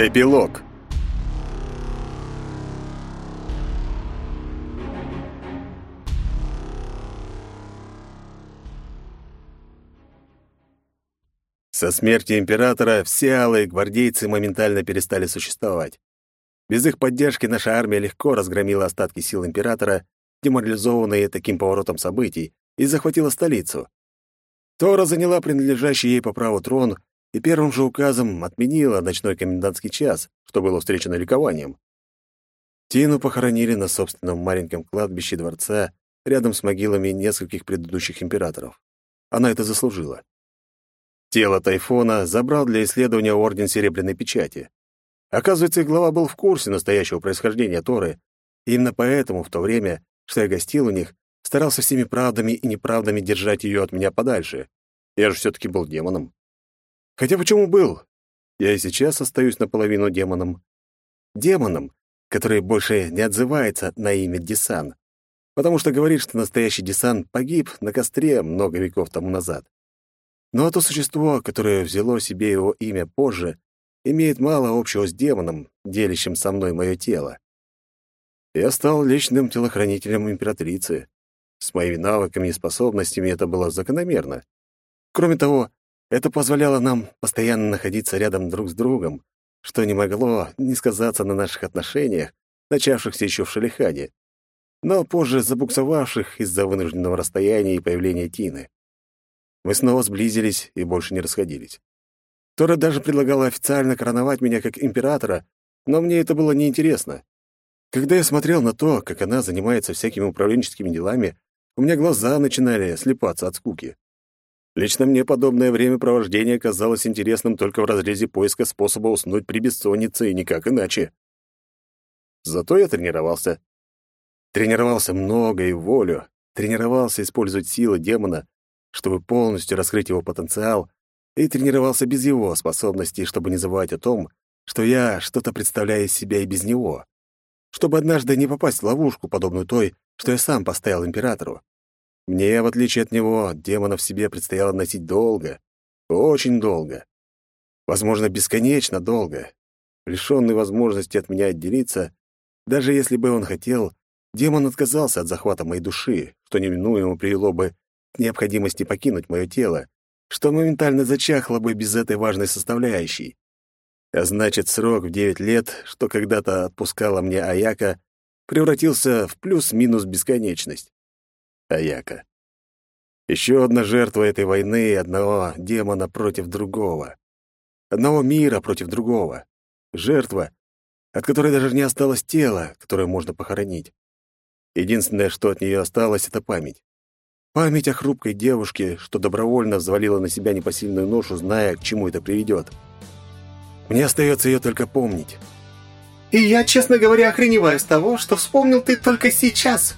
Эпилог. Со смертью императора все алые гвардейцы моментально перестали существовать. Без их поддержки наша армия легко разгромила остатки сил императора, деморализованные таким поворотом событий, и захватила столицу. Тора заняла принадлежащий ей по праву трон и первым же указом отменила ночной комендантский час, что было встречено ликованием. Тину похоронили на собственном маленьком кладбище дворца рядом с могилами нескольких предыдущих императоров. Она это заслужила. Тело Тайфона забрал для исследования Орден Серебряной Печати. Оказывается, глава был в курсе настоящего происхождения Торы, и именно поэтому в то время, что я гостил у них, старался всеми правдами и неправдами держать ее от меня подальше. Я же все-таки был демоном. Хотя почему был? Я и сейчас остаюсь наполовину демоном. Демоном, который больше не отзывается на имя Десан, потому что говорит, что настоящий Десан погиб на костре много веков тому назад. Ну, а то существо, которое взяло себе его имя позже, имеет мало общего с демоном, делящим со мной мое тело. Я стал личным телохранителем императрицы. С моими навыками и способностями это было закономерно. Кроме того, это позволяло нам постоянно находиться рядом друг с другом, что не могло не сказаться на наших отношениях, начавшихся еще в Шалихаде, но позже забуксовавших из-за вынужденного расстояния и появления Тины. Мы снова сблизились и больше не расходились. Тора даже предлагала официально короновать меня как императора, но мне это было неинтересно. Когда я смотрел на то, как она занимается всякими управленческими делами, у меня глаза начинали слепаться от скуки. Лично мне подобное времяпровождение казалось интересным только в разрезе поиска способа уснуть при бессоннице и никак иначе. Зато я тренировался. Тренировался много и волю, тренировался использовать силы демона, чтобы полностью раскрыть его потенциал, и тренировался без его способностей, чтобы не забывать о том, что я что-то представляю из себя и без него, чтобы однажды не попасть в ловушку, подобную той, что я сам поставил императору. Мне, в отличие от него, демона в себе предстояло носить долго, очень долго. Возможно, бесконечно долго. Лишённый возможности от меня отделиться, даже если бы он хотел, демон отказался от захвата моей души, что неминуемо привело бы к необходимости покинуть мое тело, что моментально зачахло бы без этой важной составляющей. А значит, срок в девять лет, что когда-то отпускала мне Аяка, превратился в плюс-минус бесконечность. Аяка. Еще одна жертва этой войны одного демона против другого. Одного мира против другого. Жертва, от которой даже не осталось тела, которое можно похоронить. Единственное, что от нее осталось, — это память. Память о хрупкой девушке, что добровольно взвалила на себя непосильную ношу, зная, к чему это приведет. Мне остается ее только помнить. «И я, честно говоря, охреневаю с того, что вспомнил ты только сейчас»,